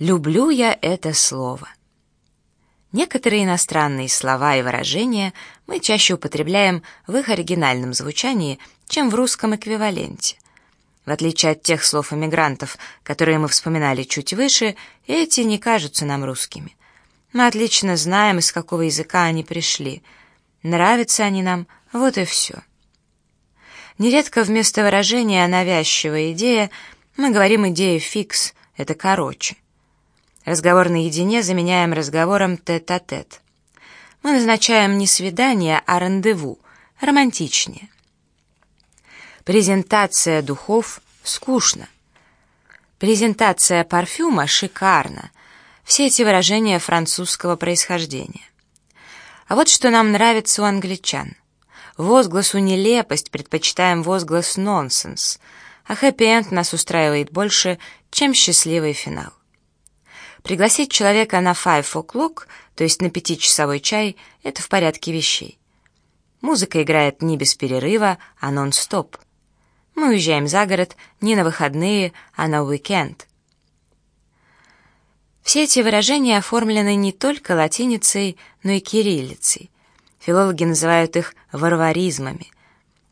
Люблю я это слово. Некоторые иностранные слова и выражения мы чаще употребляем в их оригинальном звучании, чем в русском эквиваленте. В отличие от тех слов иммигрантов, которые мы вспоминали чуть выше, эти не кажутся нам русскими. Мы отлично знаем, из какого языка они пришли. Нравятся они нам, вот и все. Нередко вместо выражения «навязчивая идея» мы говорим «идея фикс», это короче. Разговор наедине заменяем разговором тет-а-тет. Мы назначаем не свидание, а рандеву, романтичнее. Презентация духов скучно. Презентация парфюма шикарно. Все эти выражения французского происхождения. А вот что нам нравится у англичан. Возгласу нелепость предпочитаем возглас нонсенс, а хэппи-энд нас устраивает больше, чем счастливый финал. Пригласить человека на five o'clock, то есть на пятичасовой чай, это в порядке вещей. Музыка играет не без перерыва, а нон-стоп. Мы уезжаем за город не на выходные, а на уикенд. Все эти выражения оформлены не только латиницей, но и кириллицей. Филологи называют их варваризмами.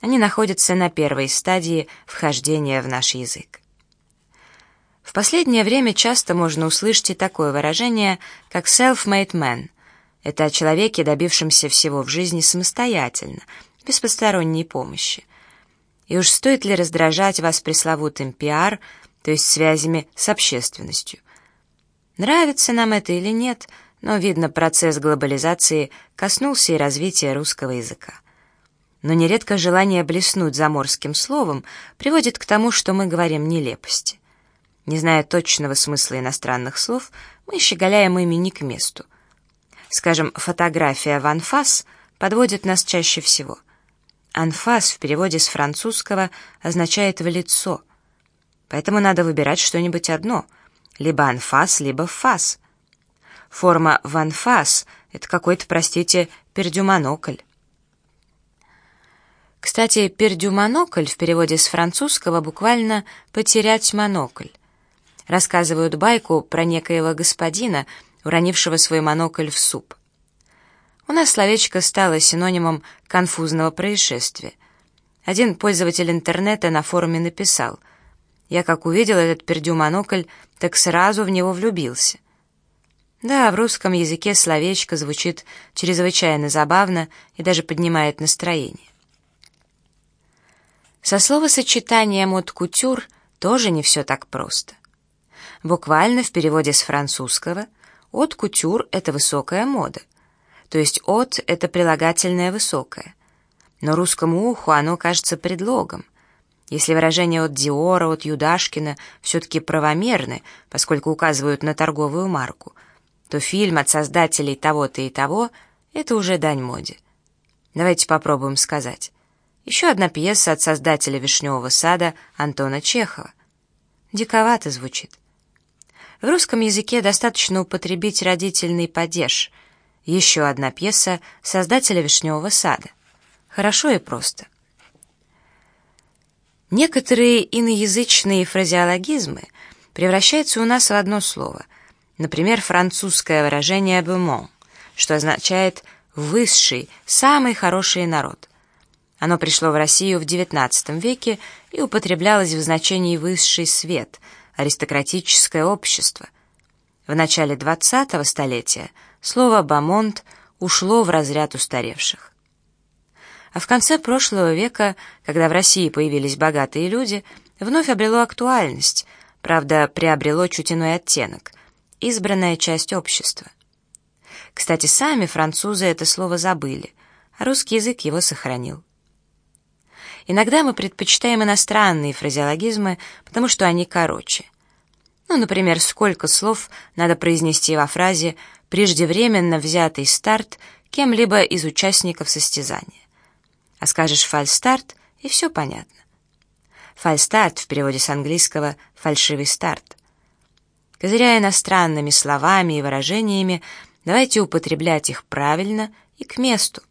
Они находятся на первой стадии вхождения в наш язык. В последнее время часто можно услышать и такое выражение, как self-made man. Это о человеке, добившемся всего в жизни самостоятельно, без посторонней помощи. И уж стоит ли раздражать вас пресловутым пиар, то есть связями с общественностью? Нравится нам это или нет, но, видно, процесс глобализации коснулся и развития русского языка. Но нередко желание блеснуть заморским словом приводит к тому, что мы говорим нелепости. Не зная точного смысла иностранных слов, мы щеголяем ими не к месту. Скажем, фотография в анфас подводит нас чаще всего. Анфас в переводе с французского означает «в лицо». Поэтому надо выбирать что-нибудь одно, либо анфас, либо фас. Форма в анфас — это какой-то, простите, пердюмонокль. Кстати, пердюмонокль в переводе с французского буквально «потерять монокль» рассказывают байку про некоего господина, уронившего свой монокль в суп. У нас словечко стало синонимом конфузного происшествия. Один пользователь интернета на форуме написал «Я как увидел этот пердю-монокль, так сразу в него влюбился». Да, в русском языке словечко звучит чрезвычайно забавно и даже поднимает настроение. Со словосочетанием от кутюр тоже не все так просто. Буквально в переводе с французского «от кутюр» — это высокая мода. То есть «от» — это прилагательное «высокое». Но русскому уху оно кажется предлогом. Если выражения от Диора, от Юдашкина все-таки правомерны, поскольку указывают на торговую марку, то фильм от создателей того-то и того — это уже дань моде. Давайте попробуем сказать. Еще одна пьеса от создателя «Вишневого сада» Антона Чехова. Диковато звучит. В русском языке достаточно употребить родительный падеж. Еще одна пьеса создателя «Вишневого сада». Хорошо и просто. Некоторые иноязычные фразеологизмы превращаются у нас в одно слово. Например, французское выражение «бумон», что означает «высший, самый хороший народ». Оно пришло в Россию в XIX веке и употреблялось в значении «высший свет», аристократическое общество. В начале 20-го столетия слово «бамонт» ушло в разряд устаревших. А в конце прошлого века, когда в России появились богатые люди, вновь обрело актуальность, правда, приобрело чуть иной оттенок — избранная часть общества. Кстати, сами французы это слово забыли, а русский язык его сохранил. Иногда мы предпочитаем иностранные фразеологизмы, потому что они короче. Ну, например, сколько слов надо произнести во фразе «преждевременно взятый старт» кем-либо из участников состязания. А скажешь «фальстарт» — и все понятно. «Фальстарт» в переводе с английского «фальшивый старт». Козыряя иностранными словами и выражениями, давайте употреблять их правильно и к месту.